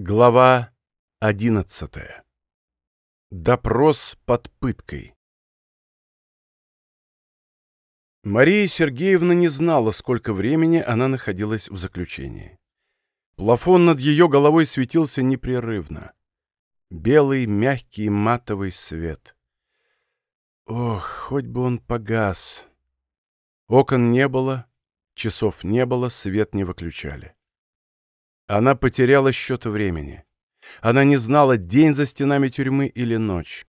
Глава одиннадцатая. Допрос под пыткой. Мария Сергеевна не знала, сколько времени она находилась в заключении. Плафон над ее головой светился непрерывно. Белый, мягкий, матовый свет. Ох, хоть бы он погас. Окон не было, часов не было, свет не выключали. Она потеряла счет времени. Она не знала, день за стенами тюрьмы или ночь.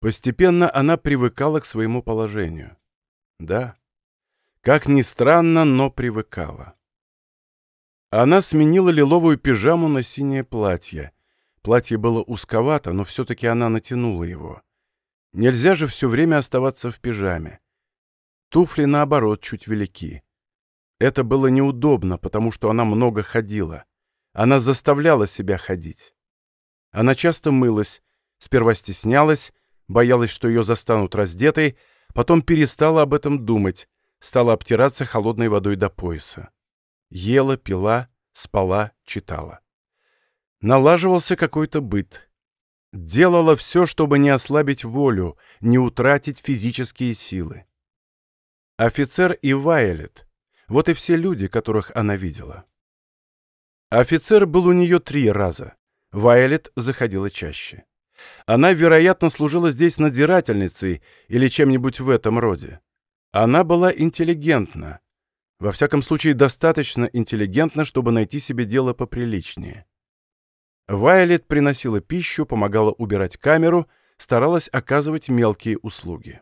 Постепенно она привыкала к своему положению. Да, как ни странно, но привыкала. Она сменила лиловую пижаму на синее платье. Платье было узковато, но все-таки она натянула его. Нельзя же все время оставаться в пижаме. Туфли, наоборот, чуть велики. Это было неудобно, потому что она много ходила. Она заставляла себя ходить. Она часто мылась, сперва стеснялась, боялась, что ее застанут раздетой, потом перестала об этом думать, стала обтираться холодной водой до пояса. Ела, пила, спала, читала. Налаживался какой-то быт. Делала все, чтобы не ослабить волю, не утратить физические силы. Офицер и Вайолет — вот и все люди, которых она видела. Офицер был у нее три раза. Вайолет заходила чаще. Она, вероятно, служила здесь надзирательницей или чем-нибудь в этом роде. Она была интеллигентна. Во всяком случае, достаточно интеллигентна, чтобы найти себе дело поприличнее. Вайолет приносила пищу, помогала убирать камеру, старалась оказывать мелкие услуги.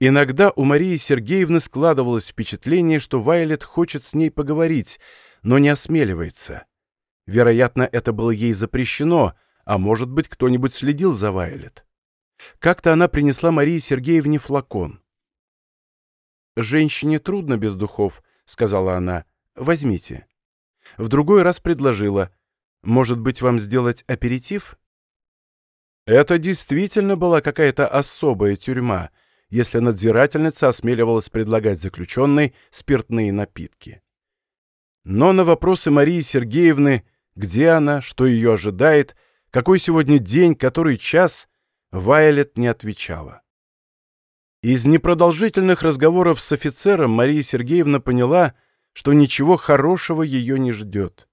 Иногда у Марии Сергеевны складывалось впечатление, что Вайлет хочет с ней поговорить, но не осмеливается. Вероятно, это было ей запрещено, а может быть, кто-нибудь следил за Вайлет. Как-то она принесла Марии Сергеевне флакон. «Женщине трудно без духов», — сказала она. «Возьмите». В другой раз предложила. «Может быть, вам сделать аперитив?» Это действительно была какая-то особая тюрьма — если надзирательница осмеливалась предлагать заключенной спиртные напитки. Но на вопросы Марии Сергеевны, где она, что ее ожидает, какой сегодня день, который час, Вайолет не отвечала. Из непродолжительных разговоров с офицером Мария Сергеевна поняла, что ничего хорошего ее не ждет.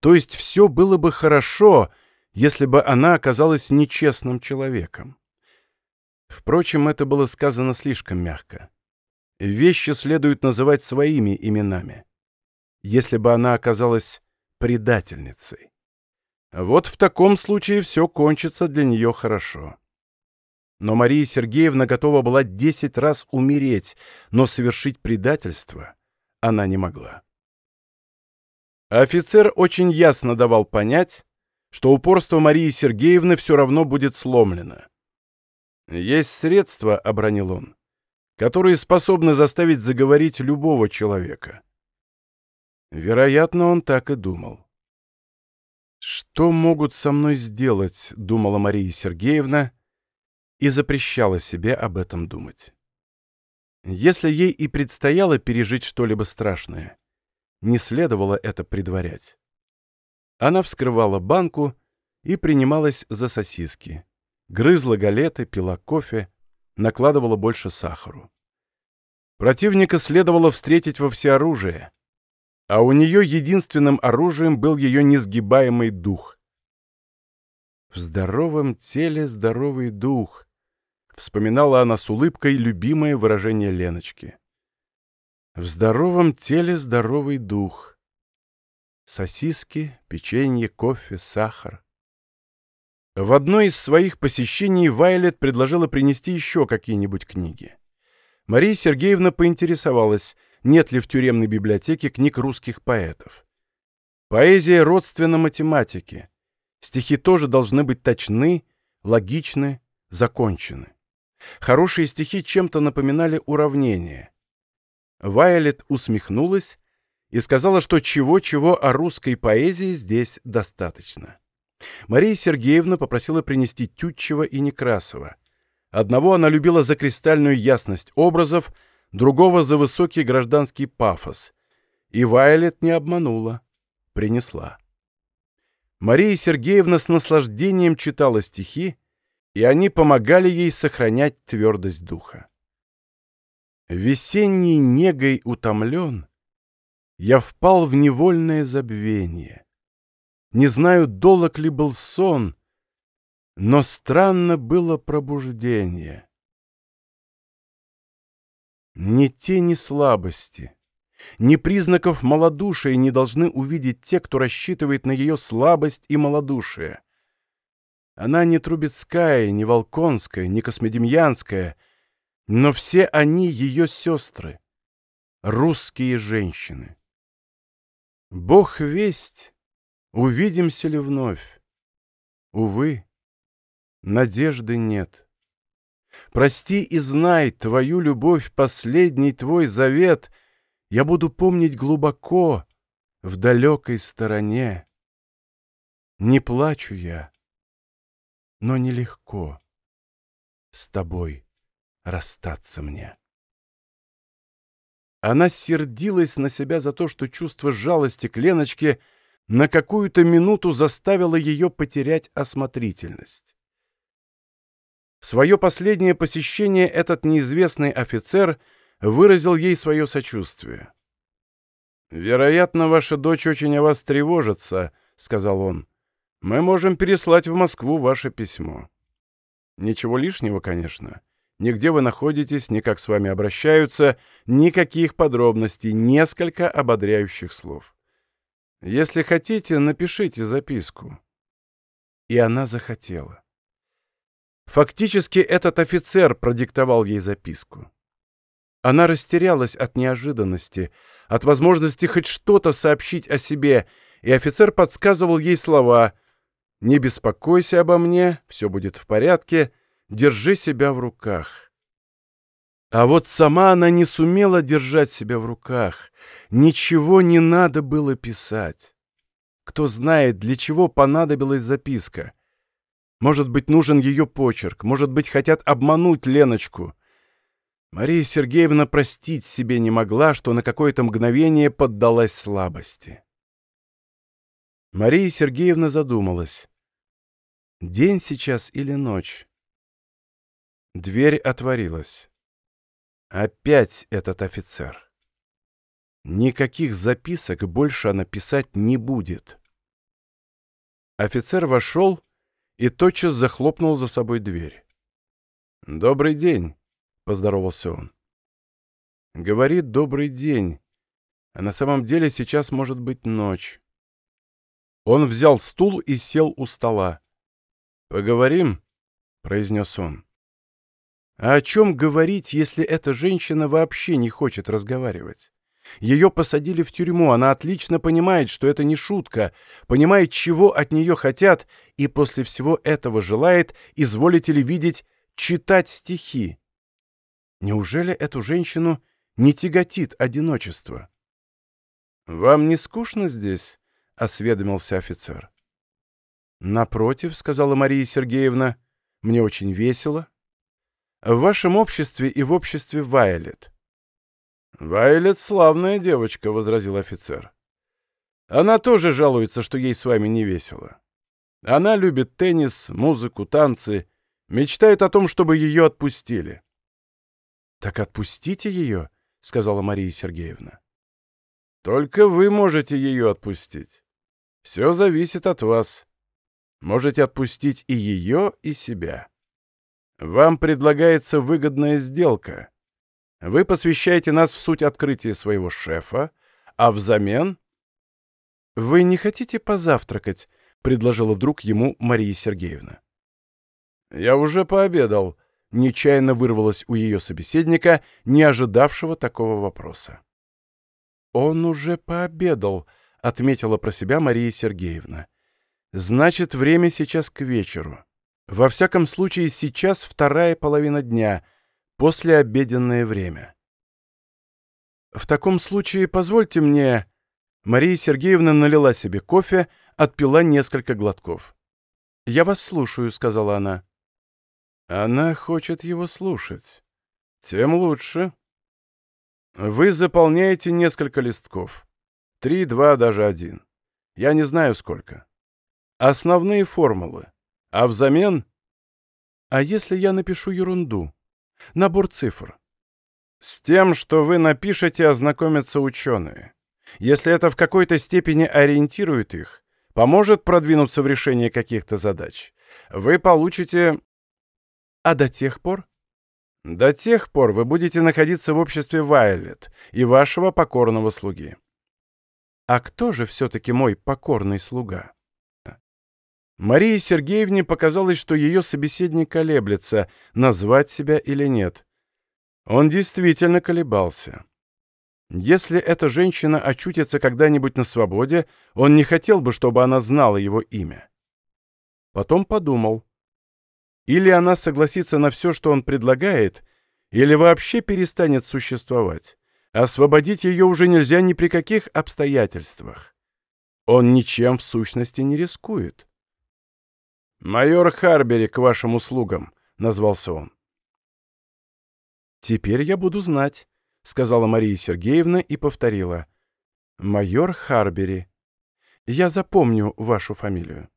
То есть все было бы хорошо, если бы она оказалась нечестным человеком. Впрочем, это было сказано слишком мягко. Вещи следует называть своими именами. Если бы она оказалась предательницей. Вот в таком случае все кончится для нее хорошо. Но Мария Сергеевна готова была десять раз умереть, но совершить предательство она не могла. Офицер очень ясно давал понять, что упорство Марии Сергеевны все равно будет сломлено. «Есть средства», — обронил он, — «которые способны заставить заговорить любого человека». Вероятно, он так и думал. «Что могут со мной сделать?» — думала Мария Сергеевна и запрещала себе об этом думать. Если ей и предстояло пережить что-либо страшное, не следовало это предварять. Она вскрывала банку и принималась за сосиски грызла галеты, пила кофе, накладывала больше сахару. Противника следовало встретить во всеоружие, а у нее единственным оружием был ее несгибаемый дух. «В здоровом теле здоровый дух», — вспоминала она с улыбкой любимое выражение Леночки. «В здоровом теле здоровый дух». Сосиски, печенье, кофе, сахар. В одно из своих посещений Вайлет предложила принести еще какие-нибудь книги. Мария Сергеевна поинтересовалась, нет ли в тюремной библиотеке книг русских поэтов. Поэзия родственна математике. Стихи тоже должны быть точны, логичны, закончены. Хорошие стихи чем-то напоминали уравнение. Вайолет усмехнулась и сказала, что чего-чего о русской поэзии здесь достаточно. Мария Сергеевна попросила принести Тютчева и Некрасова. Одного она любила за кристальную ясность образов, другого за высокий гражданский пафос. И Вайлет не обманула. Принесла. Мария Сергеевна с наслаждением читала стихи, и они помогали ей сохранять твердость духа. Весенней негой утомлен, я впал в невольное забвение. Не знаю, долог ли был сон, но странно было пробуждение. Ни тени слабости, ни признаков малодушия не должны увидеть те, кто рассчитывает на ее слабость и малодушие. Она не Трубецкая, не Волконская, не Космодемьянская, но все они ее сестры, русские женщины. Бог весть, увидимся ли вновь? Увы, надежды нет. Прости и знай, твою любовь, последний твой завет Я буду помнить глубоко, в далекой стороне. Не плачу я, но нелегко С тобой расстаться мне. Она сердилась на себя за то, что чувство жалости к Леночке на какую-то минуту заставило ее потерять осмотрительность. В свое последнее посещение этот неизвестный офицер выразил ей свое сочувствие. «Вероятно, ваша дочь очень о вас тревожится», — сказал он. «Мы можем переслать в Москву ваше письмо». Ничего лишнего, конечно. Нигде вы находитесь, ни как с вами обращаются, никаких подробностей, несколько ободряющих слов. Если хотите, напишите записку. И она захотела. Фактически этот офицер продиктовал ей записку. Она растерялась от неожиданности, от возможности хоть что-то сообщить о себе, и офицер подсказывал ей слова «Не беспокойся обо мне, все будет в порядке, держи себя в руках». А вот сама она не сумела держать себя в руках, ничего не надо было писать. Кто знает, для чего понадобилась записка — может быть, нужен ее почерк, может быть, хотят обмануть Леночку. Мария Сергеевна простить себе не могла, что на какое-то мгновение поддалась слабости. Мария Сергеевна задумалась. День сейчас или ночь? Дверь отворилась. Опять этот офицер. Никаких записок больше она писать не будет. Офицер вошел и тотчас захлопнул за собой дверь. «Добрый день», — поздоровался он. Говорит «добрый день», а на самом деле сейчас может быть ночь. Он взял стул и сел у стола. «Поговорим?» — произнес он. «А о чем говорить, если эта женщина вообще не хочет разговаривать? Ее посадили в тюрьму, она отлично понимает, что это не шутка, понимает, чего от нее хотят, и после всего этого желает, изволите ли видеть, читать стихи. Неужели эту женщину не тяготит одиночество? «Вам не скучно здесь?» — осведомился офицер. «Напротив», — сказала Мария Сергеевна, — «мне очень весело. В вашем обществе и в обществе Вайлет. «Вайлет славная девочка», — возразил офицер. «Она тоже жалуется, что ей с вами не весело. Она любит теннис, музыку, танцы, мечтает о том, чтобы ее отпустили». «Так отпустите ее», — сказала Мария Сергеевна. «Только вы можете ее отпустить. Все зависит от вас. Можете отпустить и ее, и себя. Вам предлагается выгодная сделка». Вы посвящаете нас в суть открытия своего шефа, а взамен... — Вы не хотите позавтракать? — предложила вдруг ему Мария Сергеевна. — Я уже пообедал, — нечаянно вырвалось у ее собеседника, не ожидавшего такого вопроса. — Он уже пообедал, — отметила про себя Мария Сергеевна. — Значит, время сейчас к вечеру. Во всяком случае, сейчас вторая половина дня — Послеобеденное время. «В таком случае позвольте мне...» Мария Сергеевна налила себе кофе, отпила несколько глотков. «Я вас слушаю», — сказала она. «Она хочет его слушать. Тем лучше. Вы заполняете несколько листков. Три, два, даже один. Я не знаю сколько. Основные формулы. А взамен... А если я напишу ерунду? Набор цифр. С тем, что вы напишете, ознакомятся ученые. Если это в какой-то степени ориентирует их, поможет продвинуться в решении каких-то задач, вы получите... А до тех пор? До тех пор вы будете находиться в обществе Вайлет и вашего покорного слуги. А кто же все-таки мой покорный слуга? Марии Сергеевне показалось, что ее собеседник колеблется, назвать себя или нет. Он действительно колебался. Если эта женщина очутится когда-нибудь на свободе, он не хотел бы, чтобы она знала его имя. Потом подумал. Или она согласится на все, что он предлагает, или вообще перестанет существовать. Освободить ее уже нельзя ни при каких обстоятельствах. Он ничем в сущности не рискует. «Майор Харбери к вашим услугам», — назвался он. «Теперь я буду знать», — сказала Мария Сергеевна и повторила. «Майор Харбери. Я запомню вашу фамилию».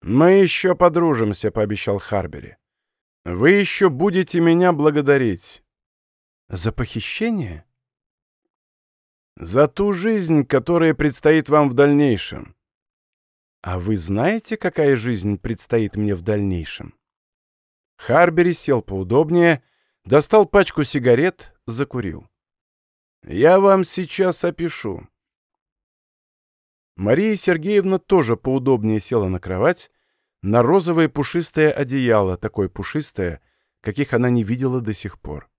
«Мы еще подружимся», — пообещал Харбери. «Вы еще будете меня благодарить». «За похищение?» «За ту жизнь, которая предстоит вам в дальнейшем». «А вы знаете, какая жизнь предстоит мне в дальнейшем?» Харбери сел поудобнее, достал пачку сигарет, закурил. «Я вам сейчас опишу». Мария Сергеевна тоже поудобнее села на кровать, на розовое пушистое одеяло, такое пушистое, каких она не видела до сих пор.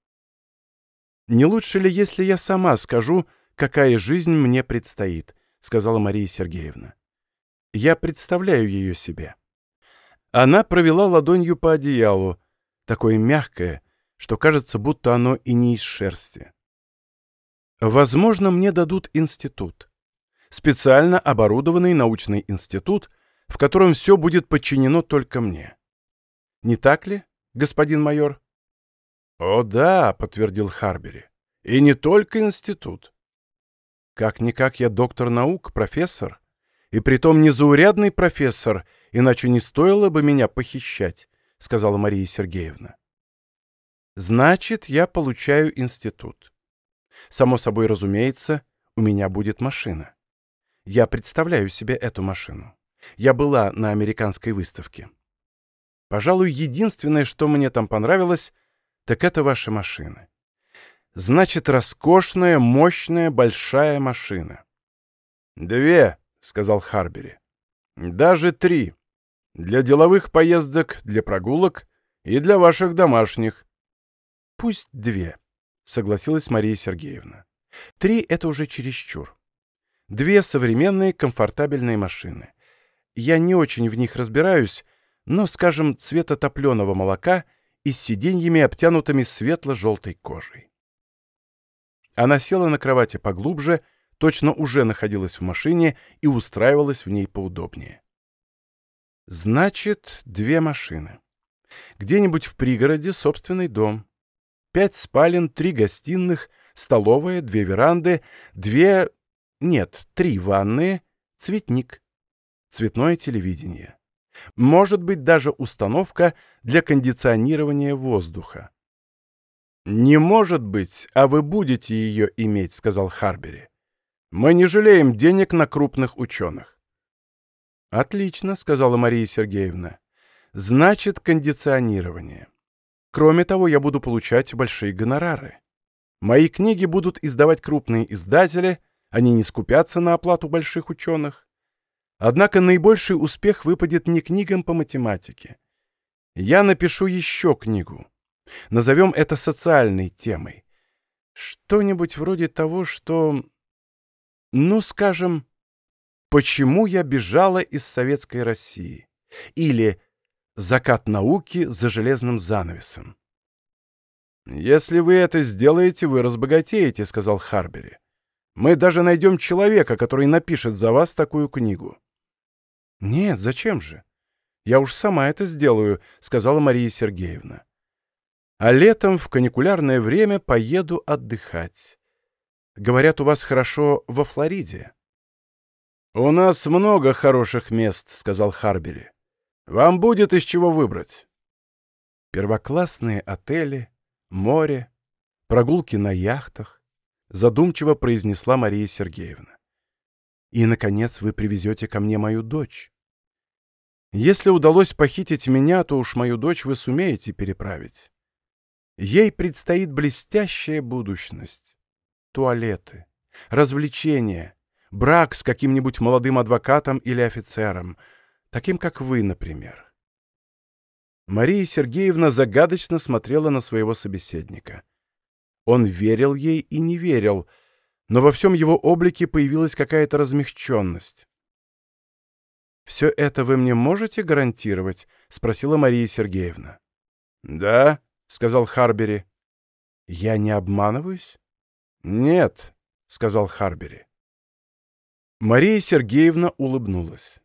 «Не лучше ли, если я сама скажу, какая жизнь мне предстоит?» — сказала Мария Сергеевна. «Я представляю ее себе». Она провела ладонью по одеялу, такое мягкое, что кажется, будто оно и не из шерсти. Возможно, мне дадут институт специально оборудованный научный институт, в котором все будет подчинено только мне. Не так ли, господин майор? О да, подтвердил Харбери. И не только институт. Как-никак я доктор наук, профессор. И притом незаурядный профессор, иначе не стоило бы меня похищать, сказала Мария Сергеевна. Значит, я получаю институт. Само собой разумеется, у меня будет машина. Я представляю себе эту машину. Я была на американской выставке. Пожалуй, единственное, что мне там понравилось, так это ваши машины. Значит, роскошная, мощная, большая машина. «Две», — сказал Харбери. «Даже три. Для деловых поездок, для прогулок и для ваших домашних». «Пусть две», — согласилась Мария Сергеевна. «Три — это уже чересчур. Две современные комфортабельные машины. Я не очень в них разбираюсь, но, скажем, цвета топленого молока и с сиденьями, обтянутыми светло-желтой кожей. Она села на кровати поглубже, точно уже находилась в машине и устраивалась в ней поудобнее. Значит, две машины. Где-нибудь в пригороде собственный дом. Пять спален, три гостиных, столовая, две веранды, две нет, три ванные, цветник, цветное телевидение. Может быть, даже установка для кондиционирования воздуха. «Не может быть, а вы будете ее иметь», — сказал Харбери. «Мы не жалеем денег на крупных ученых». «Отлично», — сказала Мария Сергеевна. «Значит, кондиционирование. Кроме того, я буду получать большие гонорары. Мои книги будут издавать крупные издатели — они не скупятся на оплату больших ученых. Однако наибольший успех выпадет не книгам по математике. Я напишу еще книгу. Назовем это социальной темой. Что-нибудь вроде того, что... Ну, скажем, «Почему я бежала из Советской России?» или «Закат науки за железным занавесом». «Если вы это сделаете, вы разбогатеете», — сказал Харбери. Мы даже найдем человека, который напишет за вас такую книгу». «Нет, зачем же? Я уж сама это сделаю», — сказала Мария Сергеевна. «А летом в каникулярное время поеду отдыхать. Говорят, у вас хорошо во Флориде». «У нас много хороших мест», — сказал Харбери. «Вам будет из чего выбрать». Первоклассные отели, море, прогулки на яхтах, задумчиво произнесла Мария Сергеевна. И, наконец, вы привезете ко мне мою дочь. Если удалось похитить меня, то уж мою дочь вы сумеете переправить. Ей предстоит блестящая будущность. Туалеты, развлечения, брак с каким-нибудь молодым адвокатом или офицером, таким как вы, например. Мария Сергеевна загадочно смотрела на своего собеседника. Он верил ей и не верил, но во всем его облике появилась какая-то размягченность. «Все это вы мне можете гарантировать?» — спросила Мария Сергеевна. «Да», — сказал Харбери. «Я не обманываюсь?» «Нет», — сказал Харбери. Мария Сергеевна улыбнулась.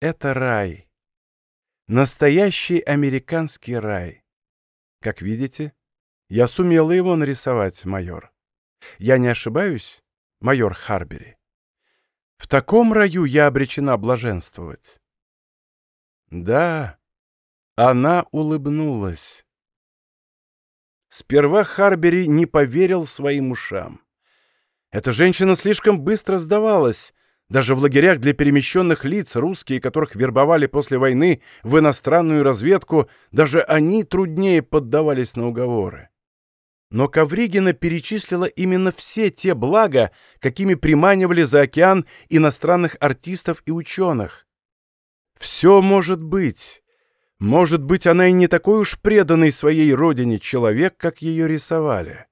«Это рай. Настоящий американский рай. Как видите, я сумела его нарисовать, майор. Я не ошибаюсь, майор Харбери?» В таком раю я обречена блаженствовать. Да, она улыбнулась. Сперва Харбери не поверил своим ушам. Эта женщина слишком быстро сдавалась. Даже в лагерях для перемещенных лиц, русские, которых вербовали после войны в иностранную разведку, даже они труднее поддавались на уговоры. Но Ковригина перечислила именно все те блага, какими приманивали за океан иностранных артистов и ученых. Все может быть. Может быть, она и не такой уж преданный своей родине человек, как ее рисовали.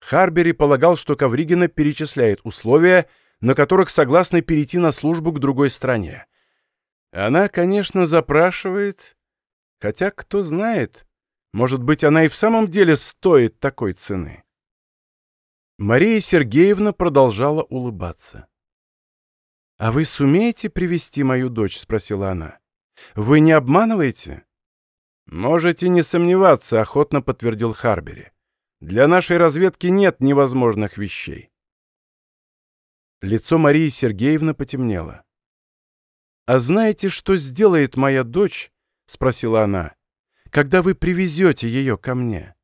Харбери полагал, что Ковригина перечисляет условия, на которых согласны перейти на службу к другой стране. Она, конечно, запрашивает, хотя кто знает, может быть, она и в самом деле стоит такой цены. Мария Сергеевна продолжала улыбаться. «А вы сумеете привести мою дочь?» — спросила она. «Вы не обманываете?» «Можете не сомневаться», — охотно подтвердил Харбери. «Для нашей разведки нет невозможных вещей». Лицо Марии Сергеевны потемнело. «А знаете, что сделает моя дочь?» — спросила она когда вы привезете ее ко мне?»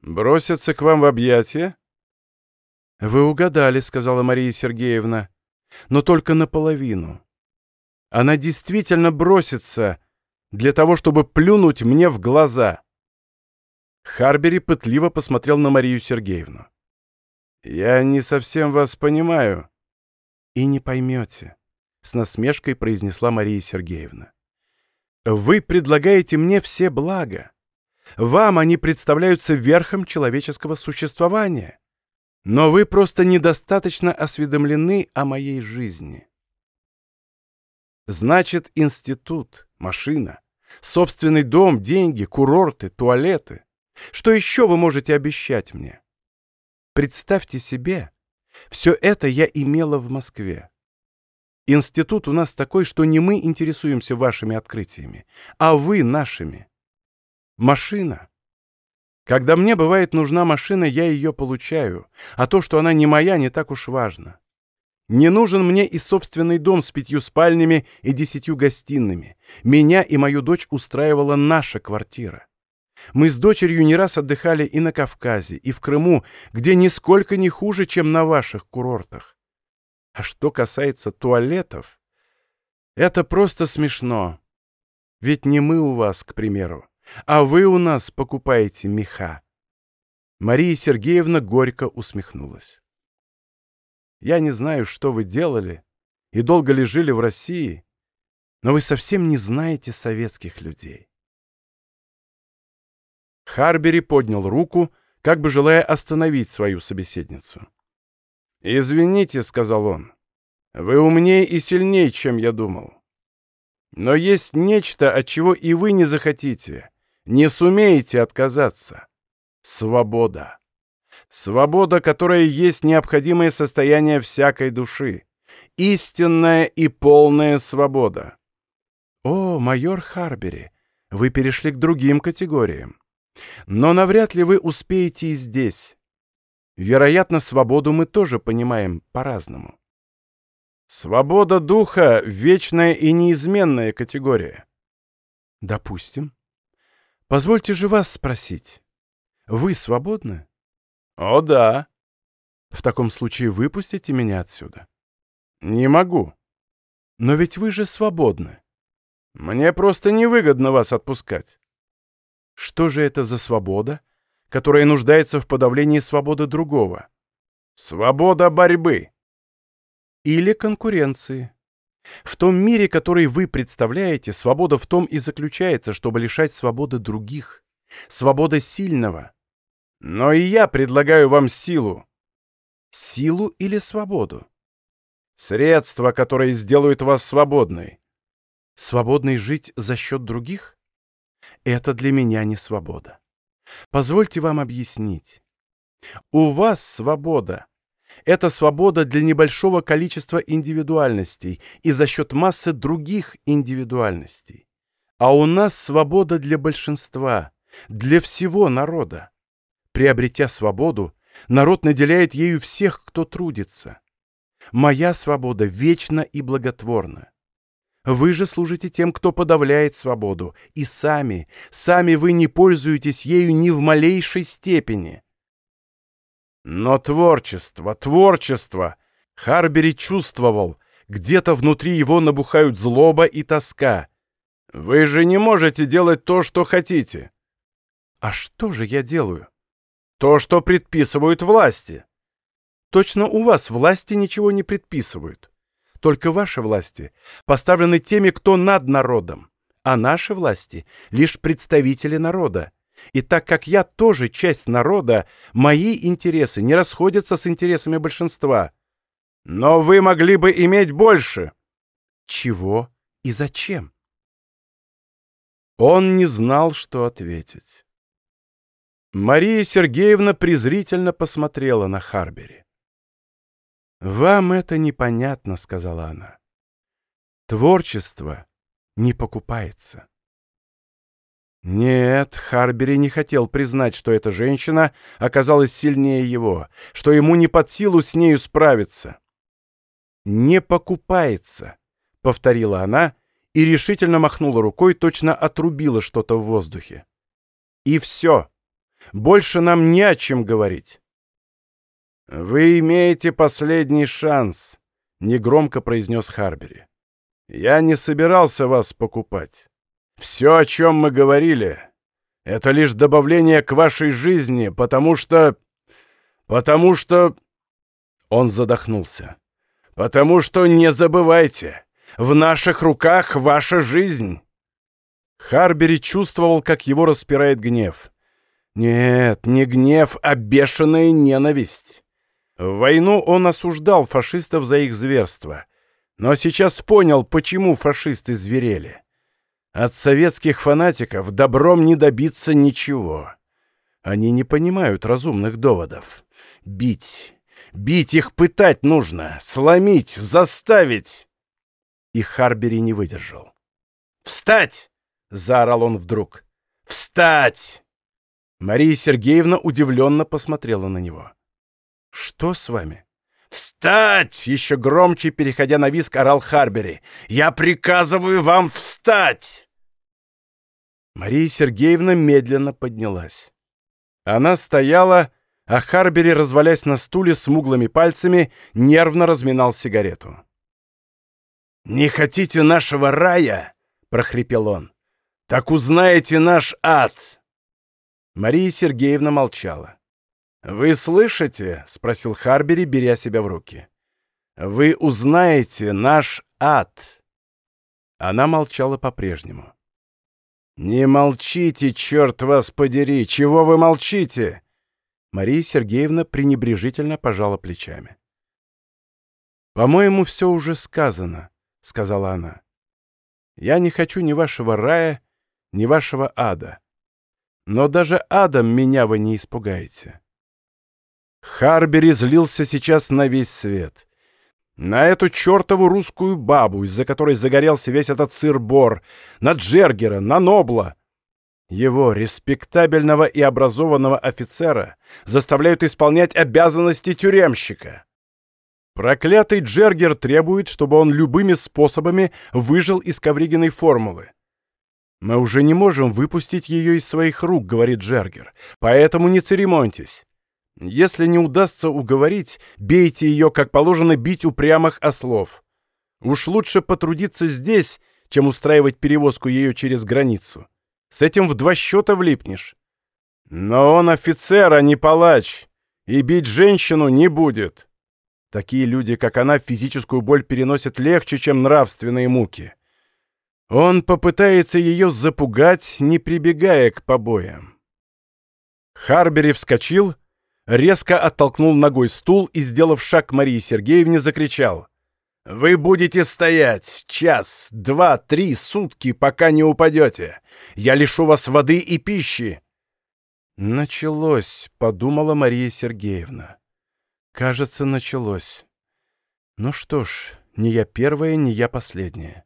«Бросятся к вам в объятия?» «Вы угадали», — сказала Мария Сергеевна, — «но только наполовину. Она действительно бросится для того, чтобы плюнуть мне в глаза». Харбери пытливо посмотрел на Марию Сергеевну. «Я не совсем вас понимаю». «И не поймете», — с насмешкой произнесла Мария Сергеевна. Вы предлагаете мне все блага. Вам они представляются верхом человеческого существования. Но вы просто недостаточно осведомлены о моей жизни. Значит, институт, машина, собственный дом, деньги, курорты, туалеты. Что еще вы можете обещать мне? Представьте себе, все это я имела в Москве. Институт у нас такой, что не мы интересуемся вашими открытиями, а вы нашими. Машина. Когда мне бывает нужна машина, я ее получаю, а то, что она не моя, не так уж важно. Не нужен мне и собственный дом с пятью спальнями и десятью гостиными. Меня и мою дочь устраивала наша квартира. Мы с дочерью не раз отдыхали и на Кавказе, и в Крыму, где нисколько не хуже, чем на ваших курортах. А что касается туалетов, это просто смешно. Ведь не мы у вас, к примеру, а вы у нас покупаете меха. Мария Сергеевна горько усмехнулась. Я не знаю, что вы делали и долго ли жили в России, но вы совсем не знаете советских людей. Харбери поднял руку, как бы желая остановить свою собеседницу. «Извините», — сказал он, — «вы умнее и сильнее, чем я думал. Но есть нечто, от чего и вы не захотите, не сумеете отказаться. Свобода. Свобода, которая есть необходимое состояние всякой души. Истинная и полная свобода». «О, майор Харбери, вы перешли к другим категориям. Но навряд ли вы успеете и здесь. Вероятно, свободу мы тоже понимаем по-разному. Свобода духа — вечная и неизменная категория. Допустим. Позвольте же вас спросить. Вы свободны? О, да. В таком случае выпустите меня отсюда. Не могу. Но ведь вы же свободны. Мне просто невыгодно вас отпускать. Что же это за свобода, которая нуждается в подавлении свободы другого? Свобода борьбы. Или конкуренции. В том мире, который вы представляете, свобода в том и заключается, чтобы лишать свободы других. Свобода сильного. Но и я предлагаю вам силу. Силу или свободу? Средства, которые сделают вас свободной. Свободной жить за счет других? Это для меня не свобода. Позвольте вам объяснить. У вас свобода это свобода для небольшого количества индивидуальностей и за счет массы других индивидуальностей. А у нас свобода для большинства, для всего народа. Приобретя свободу, народ наделяет ею всех, кто трудится. Моя свобода вечна и благотворна. Вы же служите тем, кто подавляет свободу, и сами, сами вы не пользуетесь ею ни в малейшей степени. Но творчество, творчество! Харбери чувствовал, где-то внутри его набухают злоба и тоска. Вы же не можете делать то, что хотите. А что же я делаю? То, что предписывают власти. Точно у вас власти ничего не предписывают. Только ваши власти поставлены теми, кто над народом, а наши власти — лишь представители народа. И так как я тоже часть народа, мои интересы не расходятся с интересами большинства. Но вы могли бы иметь больше. Чего и зачем? Он не знал, что ответить. Мария Сергеевна презрительно посмотрела на Харбери. «Вам это непонятно», — сказала она. «Творчество не покупается». Нет, Харбери не хотел признать, что эта женщина оказалась сильнее его, что ему не под силу с нею справиться. «Не покупается», — повторила она и решительно махнула рукой, точно отрубила что-то в воздухе. «И все. Больше нам не о чем говорить». «Вы имеете последний шанс», — негромко произнес Харбери. «Я не собирался вас покупать. Все, о чем мы говорили, это лишь добавление к вашей жизни, потому что... Потому что...» Он задохнулся. «Потому что не забывайте, в наших руках ваша жизнь!» Харбери чувствовал, как его распирает гнев. Нет, не гнев, а бешеная ненависть. В войну он осуждал фашистов за их зверство, но сейчас понял, почему фашисты зверели. От советских фанатиков добром не добиться ничего. Они не понимают разумных доводов. Бить. Бить их пытать нужно. Сломить, заставить. И Харбери не выдержал. «Встать!» — заорал он вдруг. «Встать!» Мария Сергеевна удивленно посмотрела на него. «Что с вами?» «Встать!» — еще громче, переходя на виск, орал Харбери. «Я приказываю вам встать!» Мария Сергеевна медленно поднялась. Она стояла, а Харбери, развалясь на стуле смуглыми пальцами, нервно разминал сигарету. «Не хотите нашего рая?» — прохрипел он. «Так узнаете наш ад!» Мария Сергеевна молчала. «Вы слышите?» — спросил Харбери, беря себя в руки. «Вы узнаете наш ад!» Она молчала по-прежнему. «Не молчите, черт вас подери! Чего вы молчите?» Мария Сергеевна пренебрежительно пожала плечами. «По-моему, все уже сказано», — сказала она. «Я не хочу ни вашего рая, ни вашего ада. Но даже адом меня вы не испугаете. Харбери злился сейчас на весь свет. На эту чертову русскую бабу, из-за которой загорелся весь этот сыр-бор, на Джергера, на Нобла. Его, респектабельного и образованного офицера, заставляют исполнять обязанности тюремщика. Проклятый Джергер требует, чтобы он любыми способами выжил из ковригиной формулы. «Мы уже не можем выпустить ее из своих рук», — говорит Джергер, — «поэтому не церемоньтесь. Если не удастся уговорить, бейте ее, как положено бить упрямых ослов. Уж лучше потрудиться здесь, чем устраивать перевозку ее через границу. С этим в два счета влипнешь. Но он офицер, а не палач, и бить женщину не будет. Такие люди, как она, физическую боль переносят легче, чем нравственные муки. Он попытается ее запугать, не прибегая к побоям. Харбери вскочил, резко оттолкнул ногой стул и, сделав шаг к Марии Сергеевне, закричал. «Вы будете стоять час, два, три сутки, пока не упадете. Я лишу вас воды и пищи». «Началось», — подумала Мария Сергеевна. «Кажется, началось. Ну что ж, не я первая, не я последняя».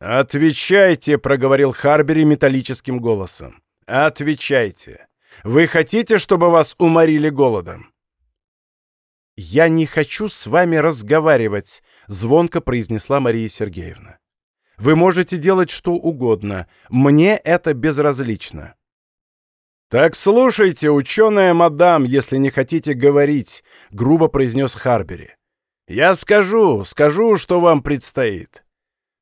«Отвечайте», — проговорил Харбери металлическим голосом. «Отвечайте. Вы хотите, чтобы вас уморили голодом?» «Я не хочу с вами разговаривать», — звонко произнесла Мария Сергеевна. «Вы можете делать что угодно. Мне это безразлично». «Так слушайте, ученая мадам, если не хотите говорить», — грубо произнес Харбери. «Я скажу, скажу, что вам предстоит.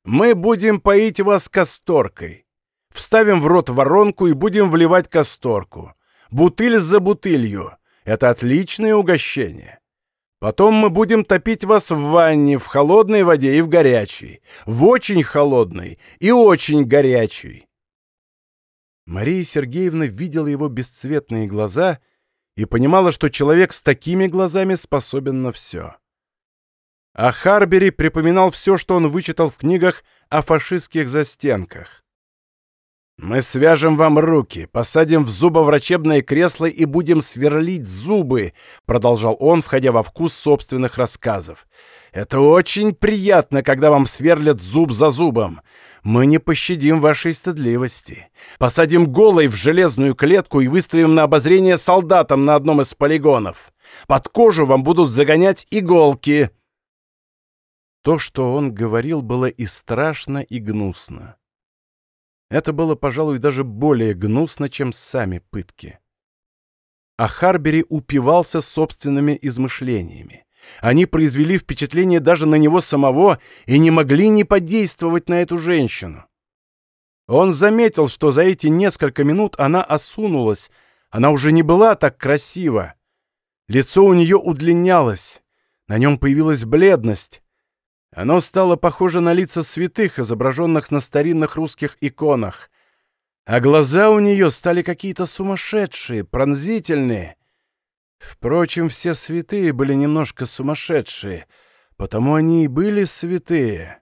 Мы будем поить вас касторкой. Вставим в рот воронку и будем вливать касторку. Бутыль за бутылью. Это отличное угощение. Потом мы будем топить вас в ванне, в холодной воде и в горячей. В очень холодной и очень горячей. Мария Сергеевна видела его бесцветные глаза и понимала, что человек с такими глазами способен на все. А Харбери припоминал все, что он вычитал в книгах о фашистских застенках. «Мы свяжем вам руки, посадим в зубоврачебное кресло и будем сверлить зубы», продолжал он, входя во вкус собственных рассказов. «Это очень приятно, когда вам сверлят зуб за зубом. Мы не пощадим вашей стыдливости. Посадим голой в железную клетку и выставим на обозрение солдатам на одном из полигонов. Под кожу вам будут загонять иголки». То, что он говорил, было и страшно, и гнусно. Это было, пожалуй, даже более гнусно, чем сами пытки. А Харбери упивался собственными измышлениями. Они произвели впечатление даже на него самого и не могли не подействовать на эту женщину. Он заметил, что за эти несколько минут она осунулась, она уже не была так красива. Лицо у нее удлинялось, на нем появилась бледность, оно стало похоже на лица святых, изображенных на старинных русских иконах. А глаза у нее стали какие-то сумасшедшие, пронзительные. Впрочем, все святые были немножко сумасшедшие, потому они и были святые.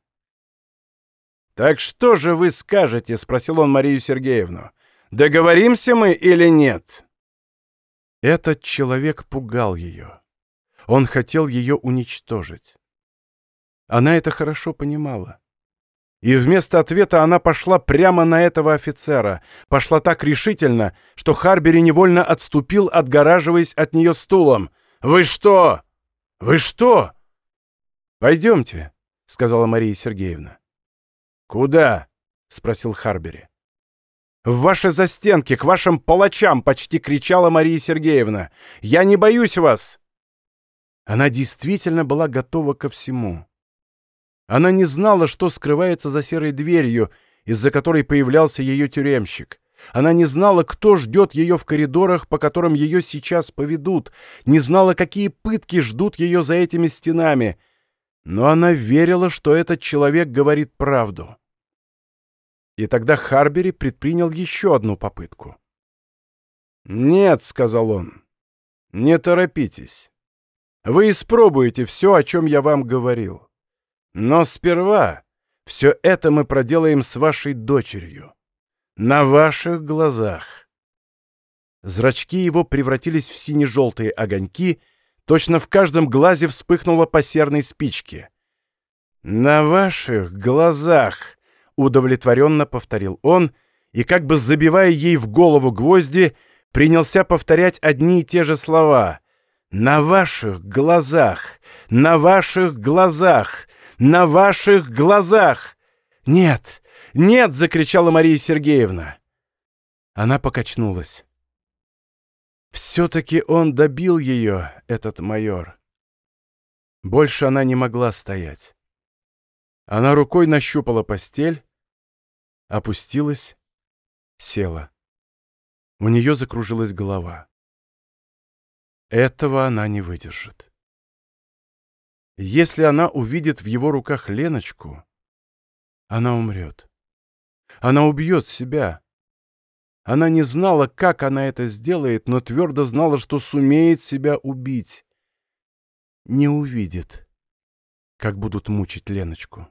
«Так что же вы скажете?» — спросил он Марию Сергеевну. «Договоримся мы или нет?» Этот человек пугал ее. Он хотел ее уничтожить. Она это хорошо понимала. И вместо ответа она пошла прямо на этого офицера, пошла так решительно, что Харбери невольно отступил, отгораживаясь от нее стулом. «Вы что? Вы что?» «Пойдемте», — сказала Мария Сергеевна. «Куда?» — спросил Харбери. «В ваши застенки, к вашим палачам!» — почти кричала Мария Сергеевна. «Я не боюсь вас!» Она действительно была готова ко всему. Она не знала, что скрывается за серой дверью, из-за которой появлялся ее тюремщик. Она не знала, кто ждет ее в коридорах, по которым ее сейчас поведут, не знала, какие пытки ждут ее за этими стенами. Но она верила, что этот человек говорит правду. И тогда Харбери предпринял еще одну попытку. «Нет», — сказал он, — «не торопитесь. Вы испробуете все, о чем я вам говорил. Но сперва все это мы проделаем с вашей дочерью. На ваших глазах. Зрачки его превратились в сине-желтые огоньки, точно в каждом глазе вспыхнула по серной спичке. «На ваших глазах!» — удовлетворенно повторил он, и, как бы забивая ей в голову гвозди, принялся повторять одни и те же слова. На ваших глазах! На ваших глазах! На ваших глазах! Нет! Нет! — закричала Мария Сергеевна. Она покачнулась. Все-таки он добил ее, этот майор. Больше она не могла стоять. Она рукой нащупала постель, опустилась, села. У нее закружилась голова. Этого она не выдержит. Если она увидит в его руках Леночку, она умрет. Она убьет себя. Она не знала, как она это сделает, но твердо знала, что сумеет себя убить. Не увидит, как будут мучить Леночку.